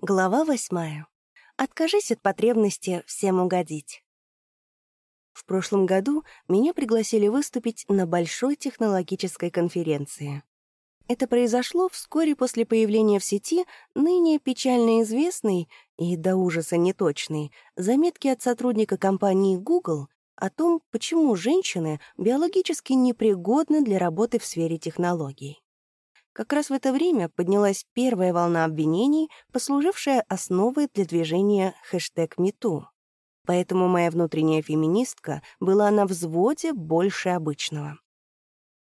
Глава восьмая. Откажись от потребности всем угодить. В прошлом году меня пригласили выступить на большой технологической конференции. Это произошло вскоре после появления в сети ныне печально известной и до ужаса неточной заметки от сотрудника компании Google о том, почему женщины биологически непригодны для работы в сфере технологий. Как раз в это время поднялась первая волна обвинений, послужившая основой для движения хэштег #MeToo. Поэтому моя внутренняя феминистка была на взводе больше обычного.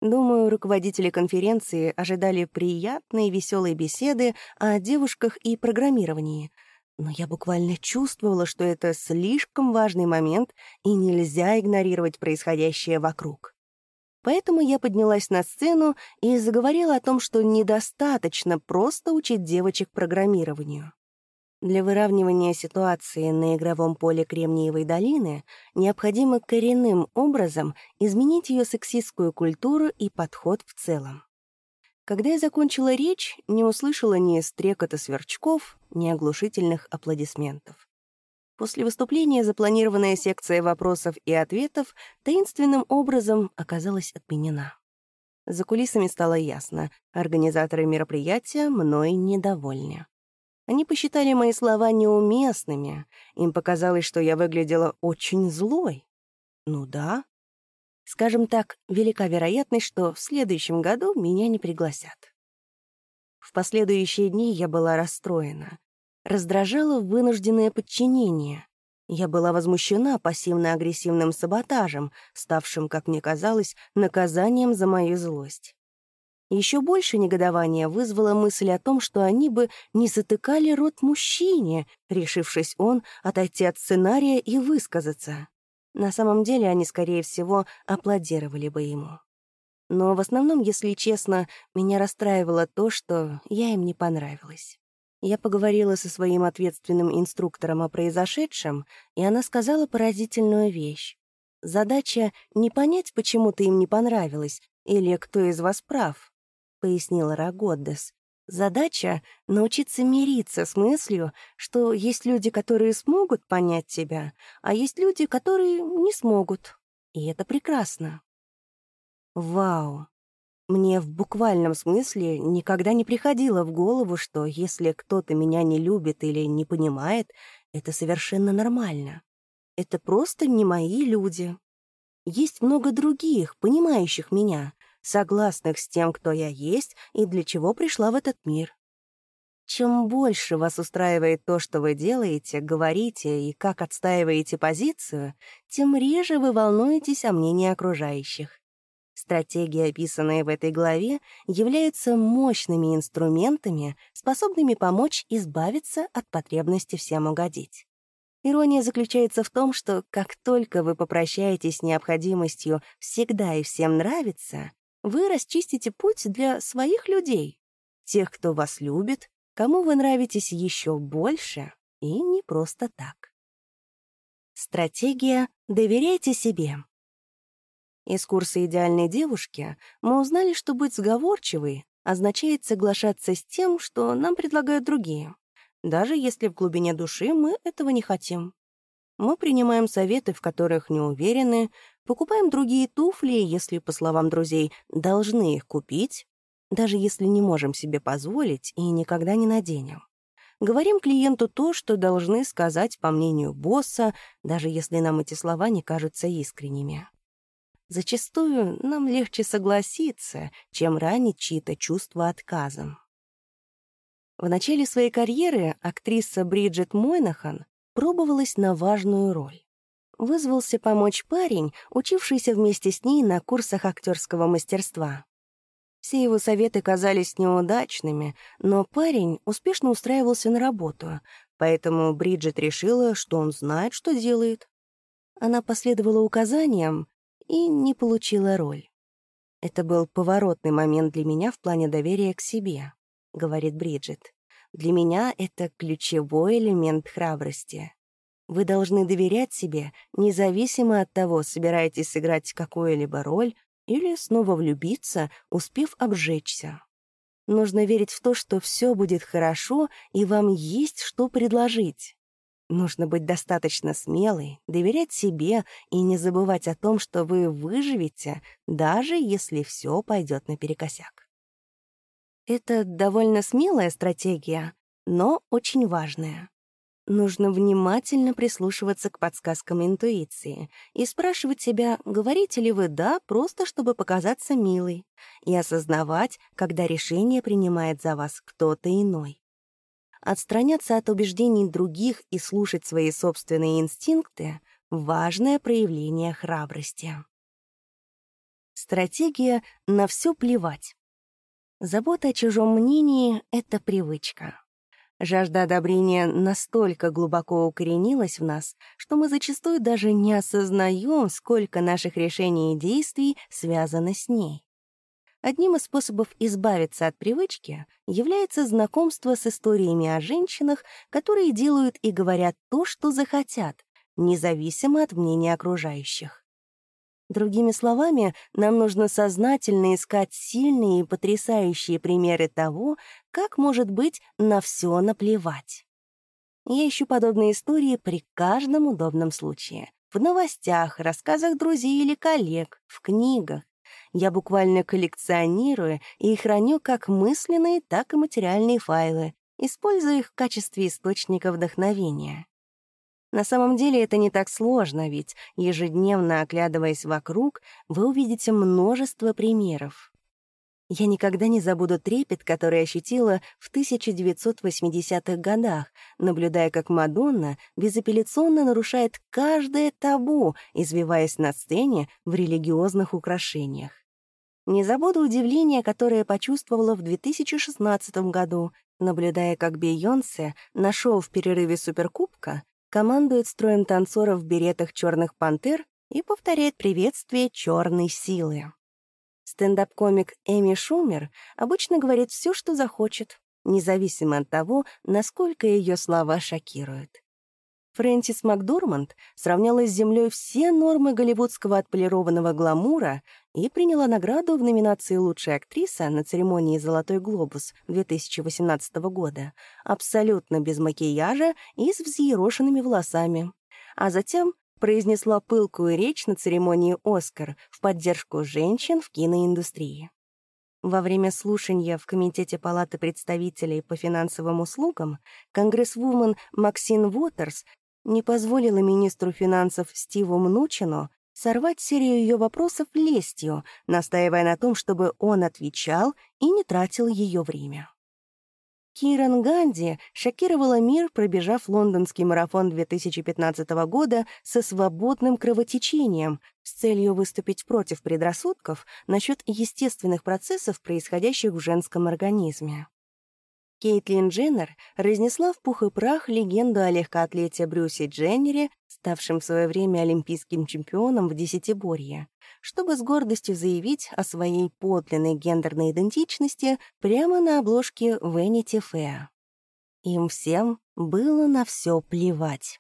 Думаю, руководители конференции ожидали приятной веселой беседы о девушках и программировании, но я буквально чувствовала, что это слишком важный момент и нельзя игнорировать происходящее вокруг. Поэтому я поднялась на сцену и заговорила о том, что недостаточно просто учить девочек программированию. Для выравнивания ситуации на игровом поле Кремниевой долины необходимо коренным образом изменить ее сексистскую культуру и подход в целом. Когда я закончила речь, не услышала ни стрекота сверчков, ни оглушительных аплодисментов. После выступления запланированная секция вопросов и ответов таинственным образом оказалась отменена. За кулисами стало ясно, организаторы мероприятия мной недовольны. Они посчитали мои слова неуместными, им показалось, что я выглядела очень злой. Ну да. Скажем так, велика вероятность, что в следующем году меня не пригласят. В последующие дни я была расстроена раздражало вынужденное подчинение. Я была возмущена пассивно-агрессивным саботажем, ставшим, как мне казалось, наказанием за мою злость. Еще больше негодования вызвала мысль о том, что они бы не затыкали рот мужчине, решившись он отойти от сценария и высказаться. На самом деле они, скорее всего, аплодировали бы ему. Но в основном, если честно, меня расстраивало то, что я им не понравилась. Я поговорила со своим ответственным инструктором о произошедшем, и она сказала поразительную вещь. «Задача — не понять, почему ты им не понравилась, или кто из вас прав», — пояснила Рагоддес. «Задача — научиться мириться с мыслью, что есть люди, которые смогут понять тебя, а есть люди, которые не смогут. И это прекрасно». Вау! Мне в буквальном смысле никогда не приходило в голову, что если кто-то меня не любит или не понимает, это совершенно нормально. Это просто не мои люди. Есть много других, понимающих меня, согласных с тем, кто я есть и для чего пришла в этот мир. Чем больше вас устраивает то, что вы делаете, говорите и как отстаиваете позицию, тем реже вы волнуетесь о мнении окружающих. Стратегии, описанные в этой главе, являются мощными инструментами, способными помочь избавиться от потребности всем угодить. Ирония заключается в том, что как только вы попрощаетесь с необходимостью всегда и всем нравиться, вы расчистите путь для своих людей, тех, кто вас любит, кому вы нравитесь еще больше и не просто так. Стратегия «Доверяйте себе». Из курса «Идеальной девушки» мы узнали, что быть сговорчивой означает соглашаться с тем, что нам предлагают другие, даже если в глубине души мы этого не хотим. Мы принимаем советы, в которых не уверены, покупаем другие туфли, если, по словам друзей, должны их купить, даже если не можем себе позволить и никогда не наденем. Говорим клиенту то, что должны сказать по мнению босса, даже если нам эти слова не кажутся искренними. Зачастую нам легче согласиться, чем ранить чьи-то чувства отказом. В начале своей карьеры актриса Бриджит Мойнахан пробовалась на важную роль. Вызвался помочь парень, учившийся вместе с ней на курсах актерского мастерства. Все его советы казались неудачными, но парень успешно устраивался на работу, поэтому Бриджит решила, что он знает, что делает. Она последовала указаниям и не получила роль. «Это был поворотный момент для меня в плане доверия к себе», — говорит Бриджит. «Для меня это ключевой элемент храбрости. Вы должны доверять себе, независимо от того, собираетесь сыграть какую-либо роль или снова влюбиться, успев обжечься. Нужно верить в то, что все будет хорошо, и вам есть что предложить. Нужно быть достаточно смелой, доверять себе и не забывать о том, что вы выживете, даже если все пойдет наперекосяк. Это довольно смелая стратегия, но очень важная. Нужно внимательно прислушиваться к подсказкам интуиции и спрашивать себя, говорите ли вы «да», просто чтобы показаться милой, и осознавать, когда решение принимает за вас кто-то иной. Отстраняться от убеждений других и слушать свои собственные инстинкты — важное проявление храбрости. Стратегия «на все плевать». Забота о чужом мнении — это привычка. Жажда одобрения настолько глубоко укоренилась в нас, что мы зачастую даже не осознаем, сколько наших решений и действий связано с ней. Одним из способов избавиться от привычки является знакомство с историями о женщинах, которые делают и говорят то, что захотят, независимо от мнения окружающих. Другими словами, нам нужно сознательно искать сильные и потрясающие примеры того, как может быть на все наплевать. Я ищу подобные истории при каждом удобном случае. В новостях, рассказах друзей или коллег, в книгах, я буквально коллекционирую и храню как мысленные, так и материальные файлы, используя их в качестве источника вдохновения. На самом деле это не так сложно, ведь, ежедневно оглядываясь вокруг, вы увидите множество примеров. Я никогда не забуду трепет, который ощутила в 1980-х годах, наблюдая, как Мадонна безапелляционно нарушает каждое табу, извиваясь на сцене в религиозных украшениях. Не забуду удивление, которое почувствовала в 2016 году, наблюдая, как Бейонсе нашел в перерыве Суперкубка, командует строем танцоров в беретах черных пантер и повторяет приветствие черной силы. Стендап-комик Эми Шумер обычно говорит все, что захочет, независимо от того, насколько ее слова шокируют. Фрэнсис Макдорманд сравняла с землей все нормы голливудского отполированного гламура и приняла награду в номинации «Лучшая актриса» на церемонии «Золотой глобус» 2018 года, абсолютно без макияжа и с взъерошенными волосами. А затем произнесла пылкую речь на церемонии «Оскар» в поддержку женщин в киноиндустрии. Во время слушания в Комитете Палаты представителей по финансовым услугам конгрессвумен Максин Уотерс не позволила министру финансов Стиву Мнучину сорвать серию ее вопросов лестью, настаивая на том, чтобы он отвечал и не тратил ее время. Киран Ганди шокировала мир, пробежав лондонский марафон 2015 года со свободным кровотечением с целью выступить против предрассудков насчет естественных процессов, происходящих в женском организме. Кейтлин Дженнер разнесла в пух и прах легенду о легкоатлете Брюсе Дженнере, ставшем в свое время олимпийским чемпионом в десятиборье, чтобы с гордостью заявить о своей подлинной гендерной идентичности прямо на обложке Vanity Fair. Им всем было на все плевать.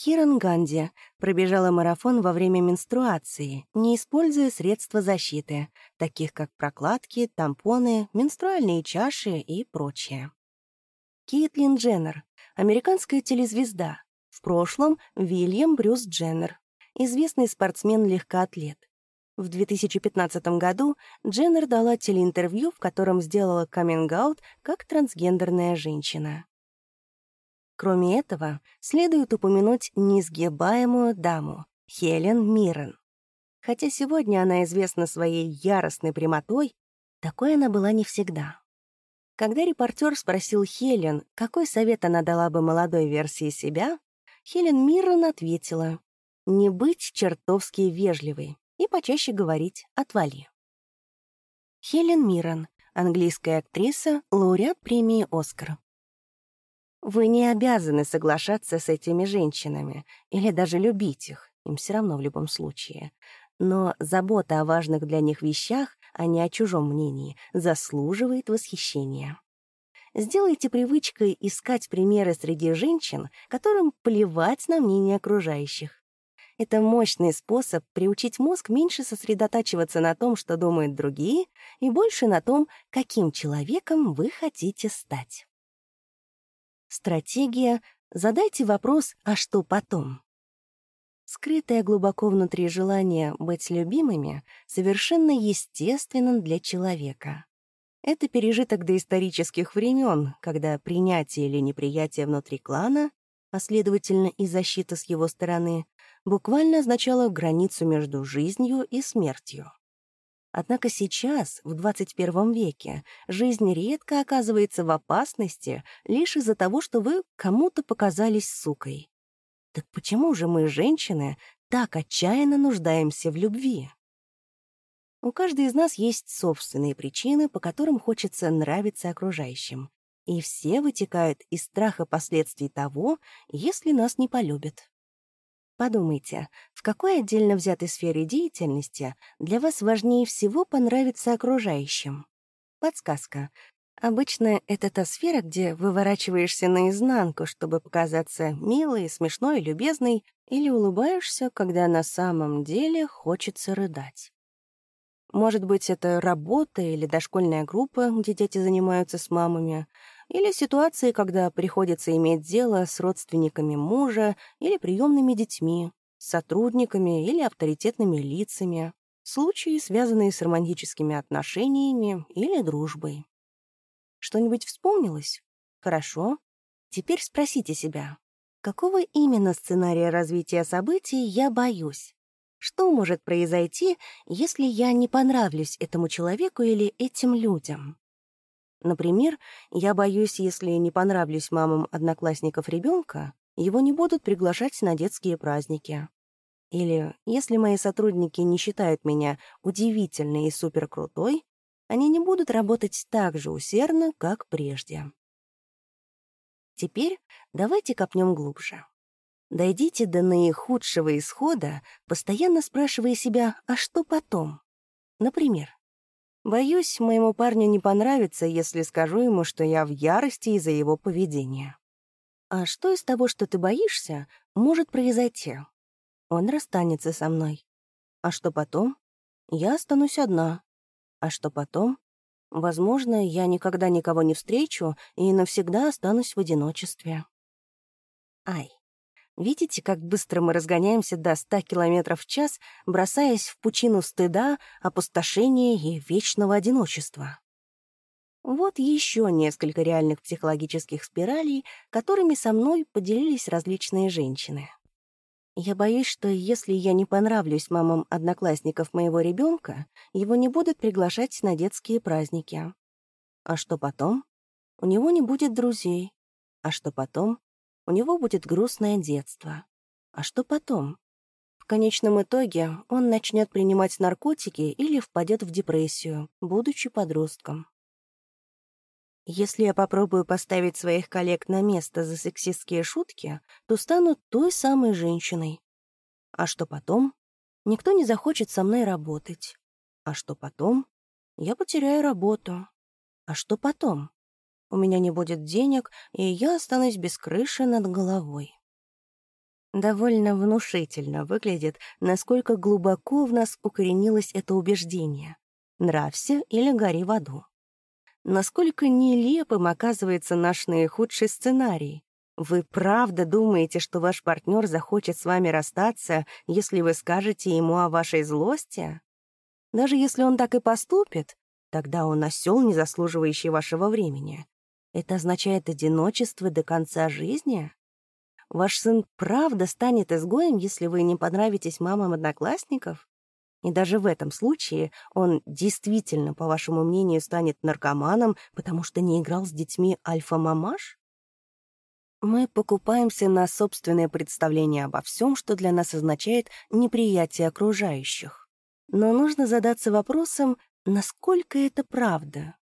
Киран Ганди пробежала марафон во время менструации, не используя средства защиты, таких как прокладки, тампоны, менструальные чаши и прочее. Кейтлин Дженнер, американская телезвезда, в прошлом Вильям Брюс Дженнер, известный спортсмен-легкоатлет. В 2015 году Дженнер дала телеинтервью, в котором сделала каминг-аут как трансгендерная женщина. Кроме этого, следует упомянуть несгибаемую даму Хелен Миррен. Хотя сегодня она известна своей яростной прямотой, такой она была не всегда. Когда репортер спросил Хелен, какой совет она дала бы молодой версии себя, Хелен Миррен ответила «Не быть чертовски вежливой и почаще говорить «отвали». Хелен Миррен, английская актриса, лауреат премии «Оскар». Вы не обязаны соглашаться с этими женщинами или даже любить их, им все равно в любом случае. Но забота о важных для них вещах, а не о чужом мнении, заслуживает восхищения. Сделайте привычкой искать примеры среди женщин, которым плевать на мнение окружающих. Это мощный способ приучить мозг меньше сосредотачиваться на том, что думают другие, и больше на том, каким человеком вы хотите стать. Стратегия «Задайте вопрос «А что потом?». Скрытое глубоко внутри желание быть любимыми совершенно естественно для человека. Это пережиток доисторических времен, когда принятие или неприятие внутри клана, а следовательно и защита с его стороны, буквально означало границу между жизнью и смертью. Однако сейчас, в 21 веке, жизнь редко оказывается в опасности лишь из-за того, что вы кому-то показались сукой. Так почему же мы, женщины, так отчаянно нуждаемся в любви? У каждой из нас есть собственные причины, по которым хочется нравиться окружающим. И все вытекают из страха последствий того, если нас не полюбят. Подумайте, в какой отдельно взятой сфере деятельности для вас важнее всего понравиться окружающим? Подсказка. Обычно это та сфера, где выворачиваешься наизнанку, чтобы показаться милой, смешной, любезной, или улыбаешься, когда на самом деле хочется рыдать. Может быть, это работа или дошкольная группа, где дети занимаются с мамами, или ситуации, когда приходится иметь дело с родственниками мужа или приемными детьми, сотрудниками или авторитетными лицами, случаи, связанные с романтическими отношениями или дружбой. Что-нибудь вспомнилось? Хорошо. Теперь спросите себя, какого именно сценария развития событий я боюсь? Что может произойти, если я не понравлюсь этому человеку или этим людям? Например, я боюсь, если не понравлюсь мамам одноклассников ребенка, его не будут приглашать на детские праздники. Или, если мои сотрудники не считают меня удивительной и суперкрутой, они не будут работать так же усердно, как прежде. Теперь давайте копнем глубже. Дойдите до наихудшего исхода, постоянно спрашивая себя, а что потом? Например, боюсь, моему парню не понравится, если скажу ему, что я в ярости из-за его поведения. А что из того, что ты боишься, может произойти? Он расстанется со мной. А что потом? Я останусь одна. А что потом? Возможно, я никогда никого не встречу и навсегда останусь в одиночестве. Ай. Видите, как быстро мы разгоняемся до 100 км в час, бросаясь в пучину стыда, опустошения и вечного одиночества? Вот еще несколько реальных психологических спиралей, которыми со мной поделились различные женщины. Я боюсь, что если я не понравлюсь мамам одноклассников моего ребенка, его не будут приглашать на детские праздники. А что потом? У него не будет друзей. А что потом? У него будет грустное детство. А что потом? В конечном итоге он начнет принимать наркотики или впадет в депрессию, будучи подростком. Если я попробую поставить своих коллег на место за сексистские шутки, то стану той самой женщиной. А что потом? Никто не захочет со мной работать. А что потом? Я потеряю работу. А что потом? У меня не будет денег, и я останусь без крыши над головой. Довольно внушительно выглядит, насколько глубоко в нас укоренилось это убеждение. Нравься или гори в аду. Насколько нелепым оказывается наш наихудший сценарий. Вы правда думаете, что ваш партнер захочет с вами расстаться, если вы скажете ему о вашей злости? Даже если он так и поступит, тогда он осел, не заслуживающий вашего времени. Это означает одиночество до конца жизни? Ваш сын правда станет изгоем, если вы не понравитесь мамам одноклассников? И даже в этом случае он действительно, по вашему мнению, станет наркоманом, потому что не играл с детьми альфа-мамаш? Мы покупаемся на собственное представление обо всем, что для нас означает неприятие окружающих. Но нужно задаться вопросом, насколько это правда.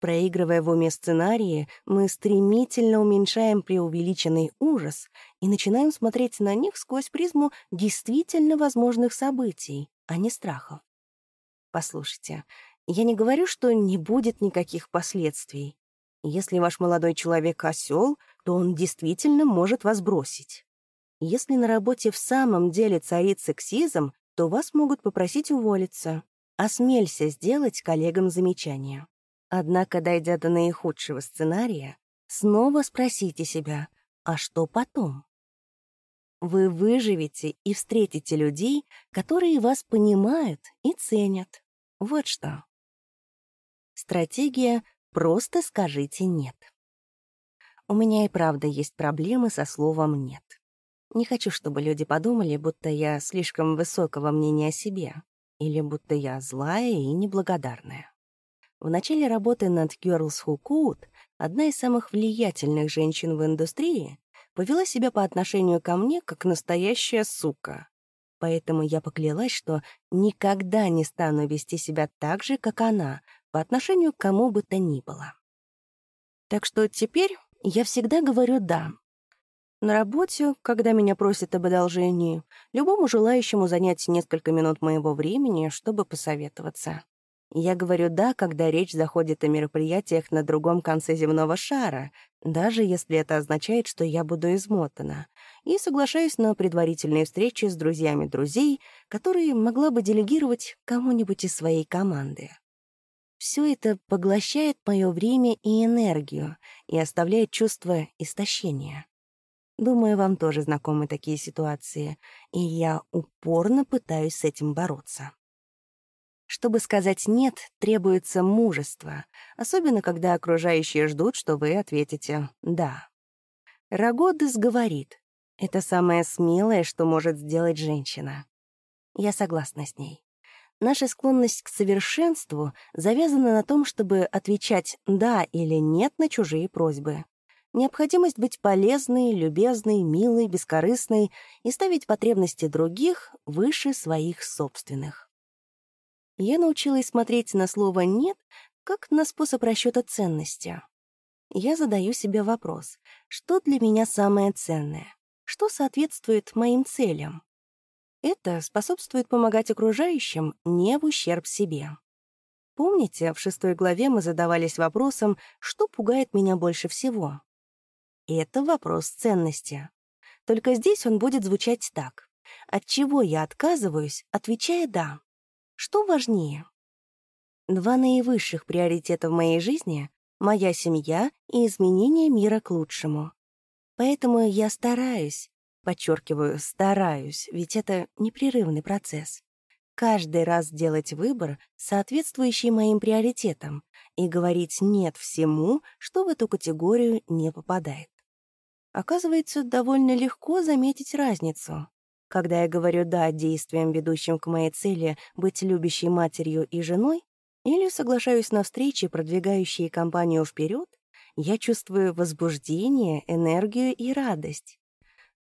Проигрывая в уме сценарии, мы стремительно уменьшаем преувеличенный ужас и начинаем смотреть на них сквозь призму действительно возможных событий, а не страхов. Послушайте, я не говорю, что не будет никаких последствий. Если ваш молодой человек осел, то он действительно может вас бросить. Если на работе в самом деле царит сексизм, то вас могут попросить уволиться. Осмелься сделать коллегам замечание. Однако, дойдя до наихудшего сценария, снова спросите себя, а что потом? Вы выживете и встретите людей, которые вас понимают и ценят. Вот что. Стратегия «просто скажите нет». У меня и правда есть проблемы со словом «нет». Не хочу, чтобы люди подумали, будто я слишком высокого мнения о себе, или будто я злая и неблагодарная. В начале работы над Girls Who Code одна из самых влиятельных женщин в индустрии повела себя по отношению ко мне как настоящая сука. Поэтому я поклялась, что никогда не стану вести себя так же, как она, по отношению к кому бы то ни было. Так что теперь я всегда говорю «да». На работе, когда меня просят об одолжении, любому желающему занять несколько минут моего времени, чтобы посоветоваться. Я говорю «да», когда речь заходит о мероприятиях на другом конце земного шара, даже если это означает, что я буду измотана, и соглашаюсь на предварительные встречи с друзьями друзей, которые могла бы делегировать кому-нибудь из своей команды. Все это поглощает мое время и энергию и оставляет чувство истощения. Думаю, вам тоже знакомы такие ситуации, и я упорно пытаюсь с этим бороться. Чтобы сказать «нет», требуется мужество, особенно когда окружающие ждут, что вы ответите «да». Рогодес говорит, это самое смелое, что может сделать женщина. Я согласна с ней. Наша склонность к совершенству завязана на том, чтобы отвечать «да» или «нет» на чужие просьбы. Необходимость быть полезной, любезной, милой, бескорыстной и ставить потребности других выше своих собственных. Я научилась смотреть на слово «нет» как на способ расчета ценности. Я задаю себе вопрос, что для меня самое ценное, что соответствует моим целям. Это способствует помогать окружающим не в ущерб себе. Помните, в шестой главе мы задавались вопросом, что пугает меня больше всего? Это вопрос ценности. Только здесь он будет звучать так. От чего я отказываюсь, отвечая «да». Что важнее? Два наивысших приоритета в моей жизни — моя семья и изменение мира к лучшему. Поэтому я стараюсь, Подчеркиваю, стараюсь, ведь это непрерывный процесс. Каждый раз делать выбор, соответствующий моим приоритетам, и говорить «нет» всему, что в эту категорию не попадает. Оказывается, довольно легко заметить разницу. Когда я говорю «да» действиям, ведущим к моей цели быть любящей матерью и женой, или соглашаюсь на встречи, продвигающие компанию вперед, я чувствую возбуждение, энергию и радость.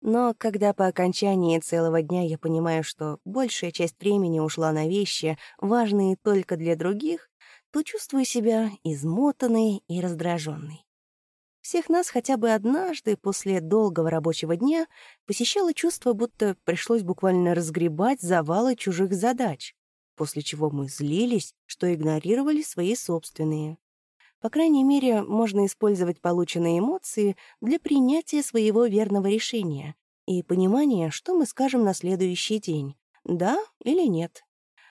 Но когда по окончании целого дня я понимаю, что большая часть времени ушла на вещи, важные только для других, то чувствую себя измотанной и раздраженной. Всех нас хотя бы однажды после долгого рабочего дня посещало чувство, будто пришлось буквально разгребать завалы чужих задач, после чего мы злились, что игнорировали свои собственные. По крайней мере, можно использовать полученные эмоции для принятия своего верного решения и понимания, что мы скажем на следующий день — да или нет,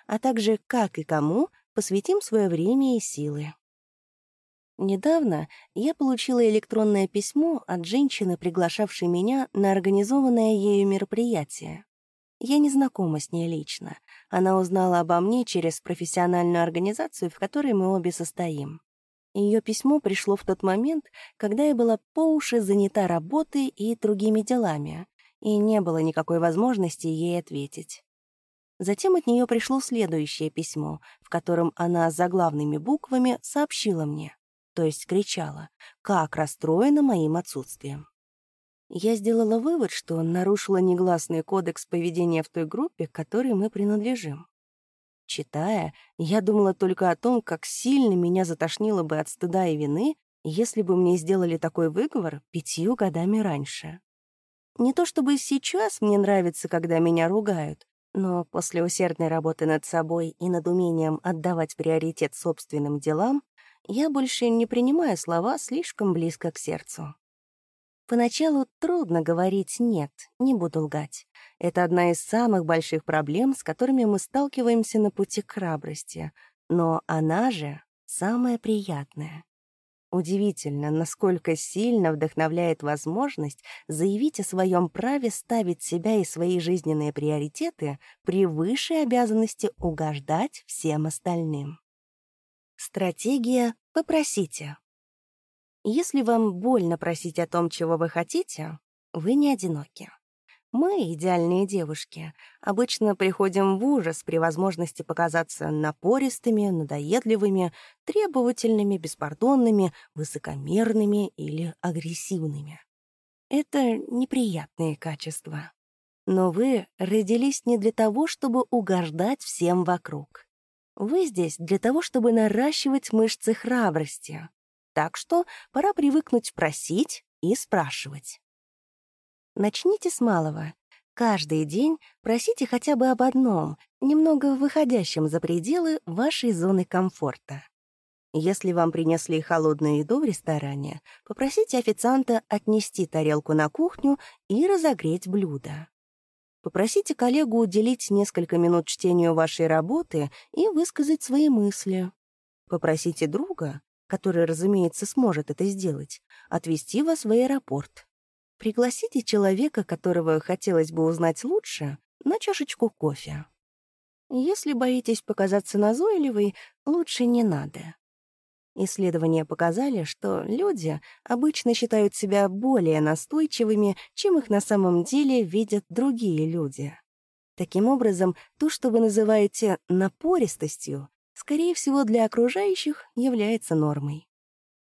а также как и кому посвятим свое время и силы. Недавно я получила электронное письмо от женщины, приглашавшей меня на организованное ею мероприятие. Я не знакома с ней лично. Она узнала обо мне через профессиональную организацию, в которой мы обе состоим. Ее письмо пришло в тот момент, когда я была по уши занята работой и другими делами, и не было никакой возможности ей ответить. Затем от нее пришло следующее письмо, в котором она заглавными буквами сообщила мне, то есть кричала, как расстроена моим отсутствием. Я сделала вывод, что нарушила негласный кодекс поведения в той группе, к которой мы принадлежим. Читая, я думала только о том, как сильно меня затошнило бы от стыда и вины, если бы мне сделали такой выговор пятью годами раньше. Не то чтобы сейчас мне нравится, когда меня ругают, но после усердной работы над собой и над умением отдавать приоритет собственным делам, я больше не принимаю слова слишком близко к сердцу. Поначалу трудно говорить «нет», не буду лгать. Это одна из самых больших проблем, с которыми мы сталкиваемся на пути к храбрости. Но она же самая приятная. Удивительно, насколько сильно вдохновляет возможность заявить о своем праве ставить себя и свои жизненные приоритеты превыше обязанности угождать всем остальным. Стратегия «попросите». Если вам больно просить о том, чего вы хотите, вы не одиноки. Мы, идеальные девушки, обычно приходим в ужас при возможности показаться напористыми, надоедливыми, требовательными, беспардонными, высокомерными или агрессивными. Это неприятные качества. Но вы родились не для того, чтобы угождать всем вокруг. Вы здесь для того, чтобы наращивать мышцы храбрости. Так что пора привыкнуть просить и спрашивать. Начните с малого. Каждый день просите хотя бы об одном, немного выходящем за пределы вашей зоны комфорта. Если вам принесли холодную еду в ресторане, попросите официанта отнести тарелку на кухню и разогреть блюдо. Попросите коллегу уделить несколько минут чтению вашей работы и высказать свои мысли. Попросите друга, который, разумеется, сможет это сделать, отвезти вас в аэропорт. Пригласите человека, которого хотелось бы узнать лучше, на чашечку кофе. Если боитесь показаться назойливой, лучше не надо. Исследования показали, что люди обычно считают себя более настойчивыми, чем их на самом деле видят другие люди. Таким образом, то, что вы называете напористостью, скорее всего, для окружающих является нормой.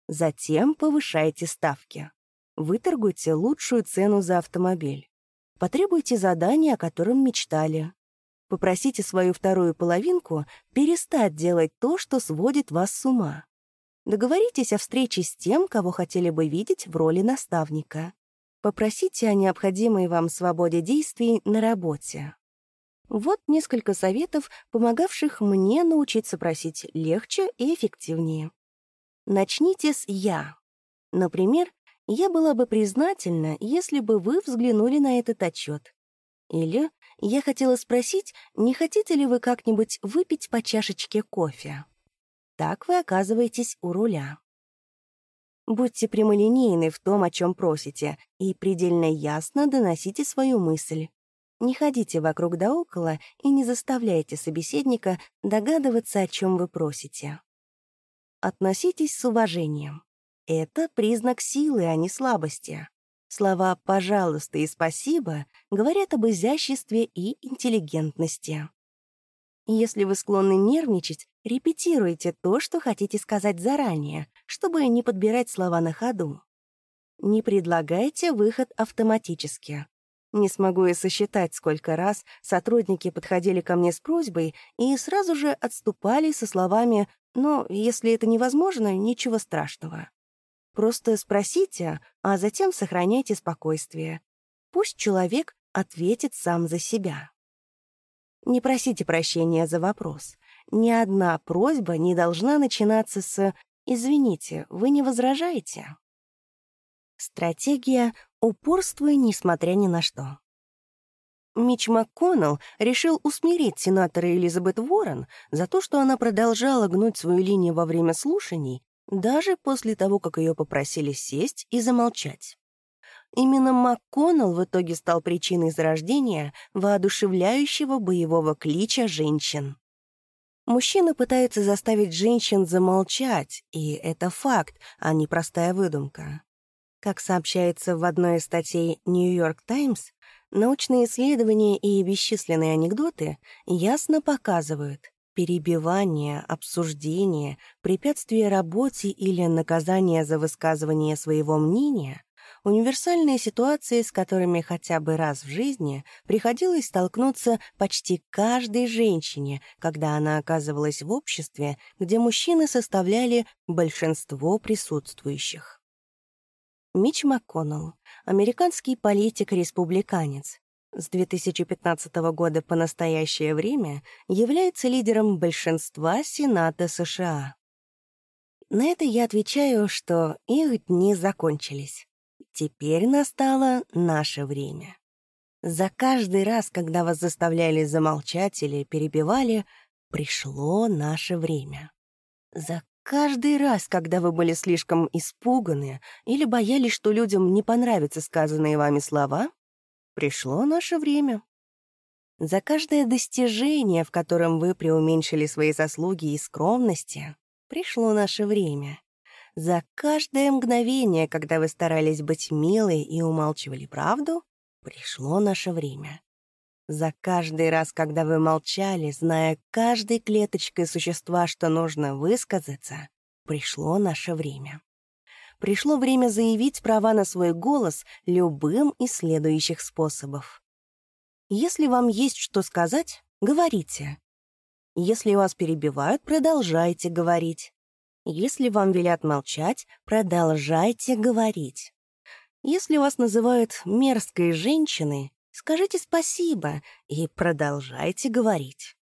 Затем повышайте ставки. Выторгуйте лучшую цену за автомобиль. Потребуйте задание, о котором мечтали. Попросите свою вторую половинку перестать делать то, что сводит вас с ума. Договоритесь о встрече с тем, кого хотели бы видеть в роли наставника. Попросите о необходимой вам свободе действий на работе. Вот несколько советов, помогавших мне научиться просить легче и эффективнее. Начните с «я». Например, я была бы признательна, если бы вы взглянули на этот отчет. Или я хотела спросить, не хотите ли вы как-нибудь выпить по чашечке кофе? Так вы оказываетесь у руля. Будьте прямолинейны в том, о чем просите, и предельно ясно доносите свою мысль. Не ходите вокруг да около и не заставляйте собеседника догадываться, о чем вы просите. Относитесь с уважением. Это признак силы, а не слабости. Слова «пожалуйста» и «спасибо» говорят об изяществе и интеллигентности. Если вы склонны нервничать, репетируйте то, что хотите сказать заранее, чтобы не подбирать слова на ходу. Не предлагайте выход автоматически. Не смогу и сосчитать, сколько раз сотрудники подходили ко мне с просьбой и сразу же отступали со словами «но если это невозможно, ничего страшного». Просто спросите, а затем сохраняйте спокойствие. Пусть человек ответит сам за себя. Не просите прощения за вопрос. Ни одна просьба не должна начинаться с «Извините, вы не возражаете?» Стратегия «Упорствуй, несмотря ни на что». Мич МакКоннелл решил усмирить сенатора Элизабет Уоррен за то, что она продолжала гнуть свою линию во время слушаний даже после того, как ее попросили сесть и замолчать. Именно МакКоннелл в итоге стал причиной зарождения воодушевляющего боевого клича женщин. Мужчины пытаются заставить женщин замолчать, и это факт, а не простая выдумка. Как сообщается в одной из статей «Нью-Йорк Таймс», научные исследования и бесчисленные анекдоты ясно показывают, перебивание, обсуждение, препятствие работе или наказание за высказывание своего мнения — универсальные ситуации, с которыми хотя бы раз в жизни приходилось столкнуться почти каждой женщине, когда она оказывалась в обществе, где мужчины составляли большинство присутствующих. Мич МакКоннелл, американский политик-республиканец, с 2015 года по настоящее время является лидером большинства Сената США. На это я отвечаю, что их дни закончились. Теперь настало наше время. За каждый раз, когда вас заставляли замолчать или перебивали, пришло наше время. За каждый раз, когда вы были слишком испуганы или боялись, что людям не понравятся сказанные вами слова, пришло наше время. За каждое достижение, в котором вы преуменьшили свои заслуги и скромности, пришло наше время. За каждое мгновение, когда вы старались быть милой и умалчивали правду, пришло наше время. За каждый раз, когда вы молчали, зная каждой клеточкой существа, что нужно высказаться, пришло наше время. Пришло время заявить права на свой голос любым из следующих способов. Если вам есть что сказать, говорите. Если вас перебивают, продолжайте говорить. Если вам велят молчать, продолжайте говорить. Если вас называют мерзкой женщиной, скажите спасибо и продолжайте говорить.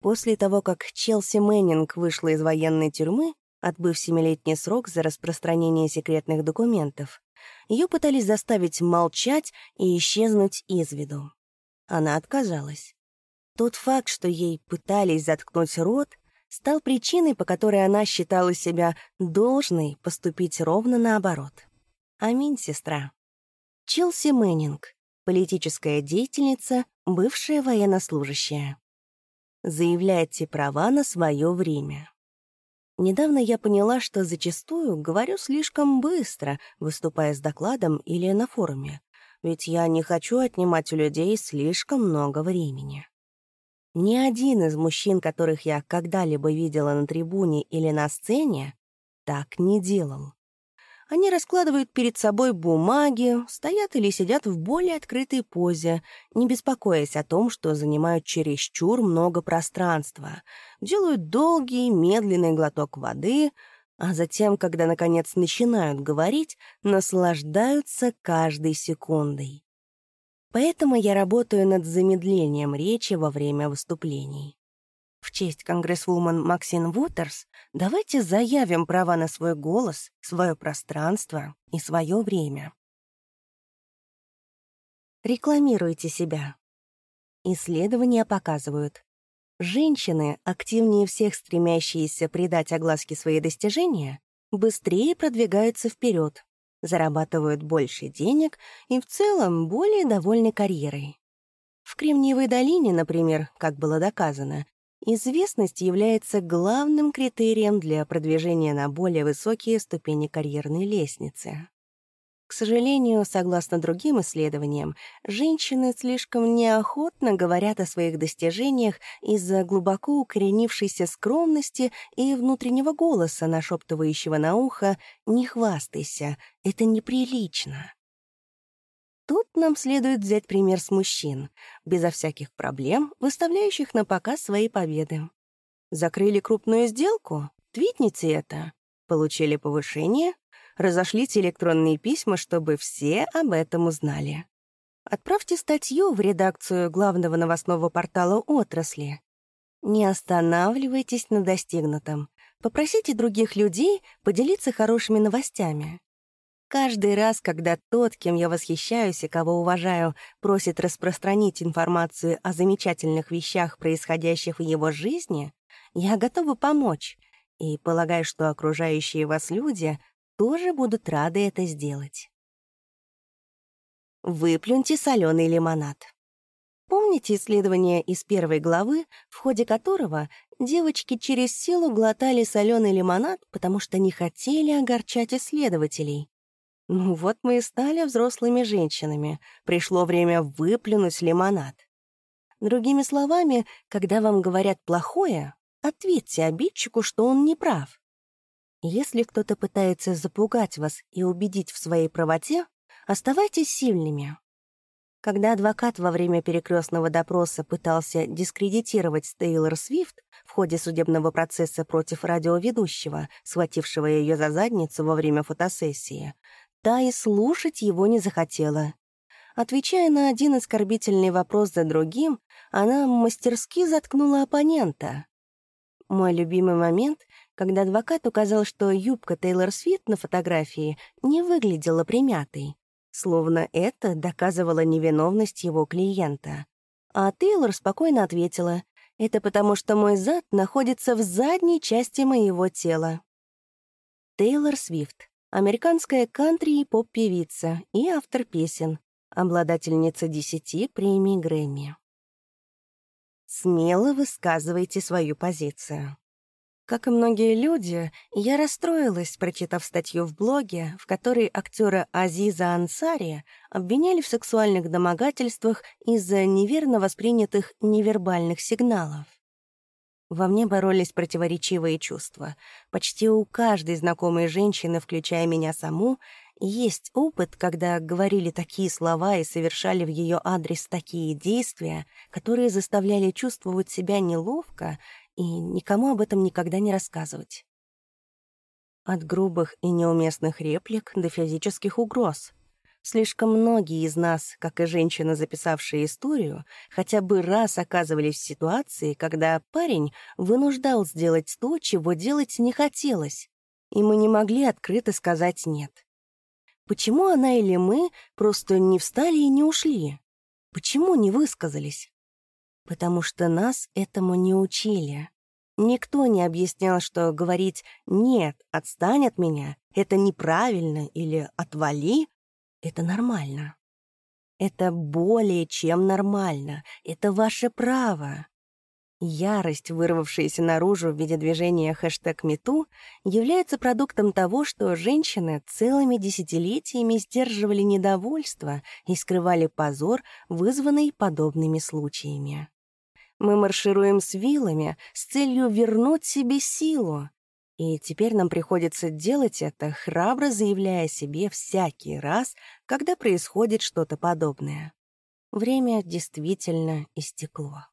После того, как Челси Мэннинг вышла из военной тюрьмы, отбыв семилетний срок за распространение секретных документов, ее пытались заставить молчать и исчезнуть из виду. Она отказалась. Тот факт, что ей пытались заткнуть рот, стал причиной, по которой она считала себя должной поступить ровно наоборот. Аминь, сестра. Челси Мэннинг, политическая деятельница, бывшая военнослужащая. Заявляйте права на свое время. Недавно я поняла, что зачастую говорю слишком быстро, выступая с докладом или на форуме ведь я не хочу отнимать у людей слишком много времени. Ни один из мужчин, которых я когда-либо видела на трибуне или на сцене, так не делал. Они раскладывают перед собой бумаги, стоят или сидят в более открытой позе, не беспокоясь о том, что занимают чересчур много пространства, делают долгий, медленный глоток воды — а затем, когда, наконец, начинают говорить, наслаждаются каждой секундой. Поэтому я работаю над замедлением речи во время выступлений. В честь конгрессвумен Максин Уотерс давайте заявим права на свой голос, свое пространство и свое время. Рекламируйте себя. Исследования показывают, Женщины, активнее всех стремящиеся придать огласке свои достижения, быстрее продвигаются вперед, зарабатывают больше денег и в целом более довольны карьерой. В Кремниевой долине, например, как было доказано, известность является главным критерием для продвижения на более высокие ступени карьерной лестницы. К сожалению, согласно другим исследованиям, женщины слишком неохотно говорят о своих достижениях из-за глубоко укоренившейся скромности и внутреннего голоса, нашептывающего на ухо «Не хвастайся, это неприлично». Тут нам следует взять пример с мужчин, безо всяких проблем, выставляющих на показ свои победы. Закрыли крупную сделку? Твитните это. Получили повышение? Разошлите электронные письма, чтобы все об этом узнали. Отправьте статью в редакцию главного новостного портала отрасли. Не останавливайтесь на достигнутом. Попросите других людей поделиться хорошими новостями. Каждый раз, когда тот, кем я восхищаюсь и кого уважаю, просит распространить информацию о замечательных вещах, происходящих в его жизни, я готова помочь и полагаю, что окружающие вас люди тоже будут рады это сделать. Выплюньте соленый лимонад. Помните исследование из первой главы, в ходе которого девочки через силу глотали соленый лимонад, потому что не хотели огорчать исследователей? Ну вот мы и стали взрослыми женщинами. Пришло время выплюнуть лимонад. Другими словами, когда вам говорят плохое, ответьте обидчику, что он не прав. Если кто-то пытается запугать вас и убедить в своей правоте, оставайтесь сильными. Когда адвокат во время перекрестного допроса пытался дискредитировать Тейлор Свифт в ходе судебного процесса против радиоведущего, схватившего ее за задницу во время фотосессии, та и слушать его не захотела. Отвечая на один оскорбительный вопрос за другим, она мастерски заткнула оппонента. Мой любимый момент когда адвокат указал, что юбка Тейлор Свифт на фотографии не выглядела примятой, словно это доказывало невиновность его клиента. А Тейлор спокойно ответила, «Это потому, что мой зад находится в задней части моего тела». Тейлор Свифт — американская кантри и поп-певица и автор песен, обладательница десяти премий Грэмми. Смело высказывайте свою позицию. Как и многие люди, я расстроилась, прочитав статью в блоге, в которой актера Азиза Ансари обвиняли в сексуальных домогательствах из-за неверно воспринятых невербальных сигналов. Во мне боролись противоречивые чувства. Почти у каждой знакомой женщины, включая меня саму, есть опыт, когда говорили такие слова и совершали в ее адрес такие действия, которые заставляли чувствовать себя неловко и никому об этом никогда не рассказывать. От грубых и неуместных реплик до физических угроз. Слишком многие из нас, как и женщины, записавшие историю, хотя бы раз оказывались в ситуации, когда парень вынуждал сделать то, чего делать не хотелось, и мы не могли открыто сказать «нет». Почему она или мы просто не встали и не ушли? Почему не высказались? Потому что нас этому не учили. Никто не объяснял, что говорить «нет, отстань от меня» — это неправильно или «отвали» — это нормально. Это более чем нормально. Это ваше право. Ярость, вырвавшаяся наружу в виде движения хэштег #MeToo, является продуктом того, что женщины целыми десятилетиями сдерживали недовольство и скрывали позор, вызванный подобными случаями. Мы маршируем с вилами с целью вернуть себе силу, и теперь нам приходится делать это, храбро заявляя себе всякий раз, когда происходит что-то подобное. Время действительно истекло.